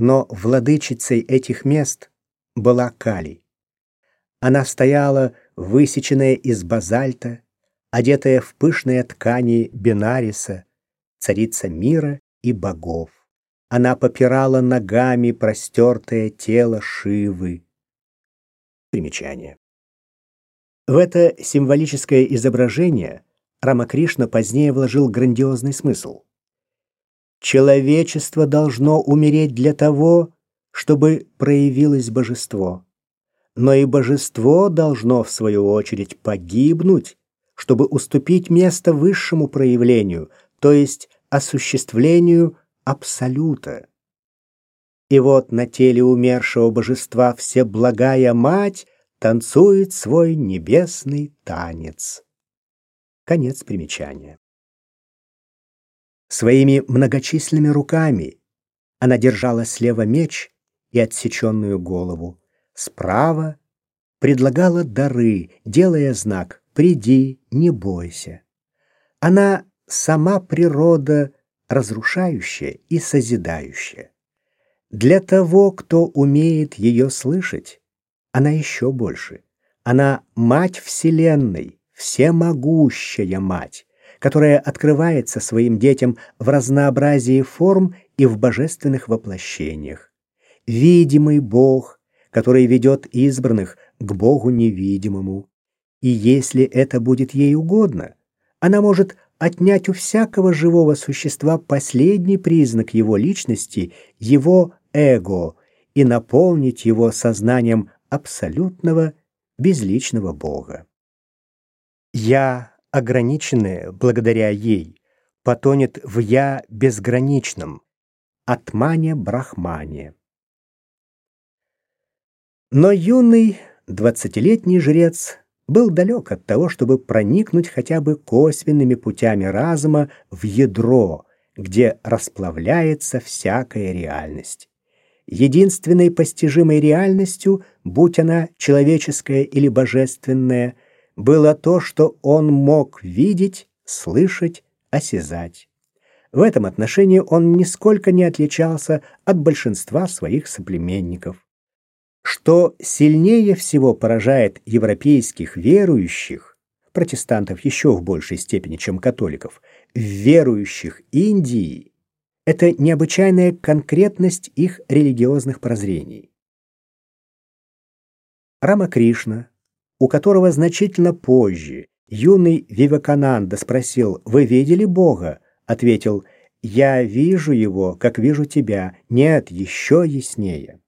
Но владычицей этих мест была Кали. Она стояла, высеченная из базальта, одетая в пышные ткани Бенариса, царица мира и богов. Она попирала ногами простертое тело Шивы. Примечание. В это символическое изображение Рамакришна позднее вложил грандиозный смысл. Человечество должно умереть для того, чтобы проявилось божество. Но и божество должно, в свою очередь, погибнуть, чтобы уступить место высшему проявлению, то есть осуществлению Абсолюта. И вот на теле умершего божества Всеблагая Мать танцует свой небесный танец. Конец примечания. Своими многочисленными руками она держала слева меч и отсеченную голову, справа предлагала дары, делая знак «Приди, не бойся». Она сама природа разрушающая и созидающая. Для того, кто умеет ее слышать, она еще больше. Она мать Вселенной, всемогущая мать, которая открывается своим детям в разнообразии форм и в божественных воплощениях. Видимый Бог, который ведет избранных к Богу невидимому. И если это будет ей угодно, она может отнять у всякого живого существа последний признак его личности, его эго, и наполнить его сознанием абсолютного безличного Бога. Я, ограниченное благодаря ей, потонет в «я» безграничном, Атмане-Брахмане. Но юный двадцатилетний жрец был далек от того, чтобы проникнуть хотя бы косвенными путями разума в ядро, где расплавляется всякая реальность. Единственной постижимой реальностью, будь она человеческая или божественная, было то, что он мог видеть, слышать, осязать. В этом отношении он нисколько не отличался от большинства своих соплеменников. Что сильнее всего поражает европейских верующих, протестантов еще в большей степени, чем католиков, верующих Индии, это необычайная конкретность их религиозных прозрений. Рама Кришна, у которого значительно позже юный Вивакананда спросил «Вы видели Бога?» ответил «Я вижу его, как вижу тебя, нет, еще яснее»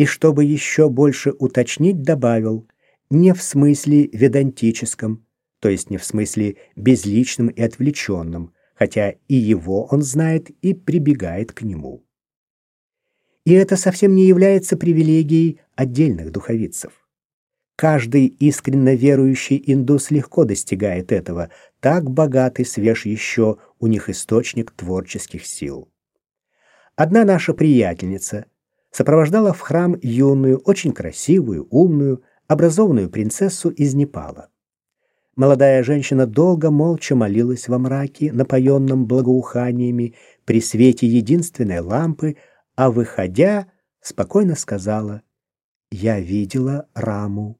и чтобы еще больше уточнить, добавил не в смысле ведантическом, то есть не в смысле безличном и отвлеченном, хотя и его он знает и прибегает к нему. И это совсем не является привилегией отдельных духовицев. Каждый искренне верующий индус легко достигает этого, так богатый свеж еще у них источник творческих сил. Одна наша приятельница – сопровождала в храм юную, очень красивую, умную, образованную принцессу из Непала. Молодая женщина долго молча молилась во мраке, напоенном благоуханиями, при свете единственной лампы, а выходя, спокойно сказала «Я видела Раму».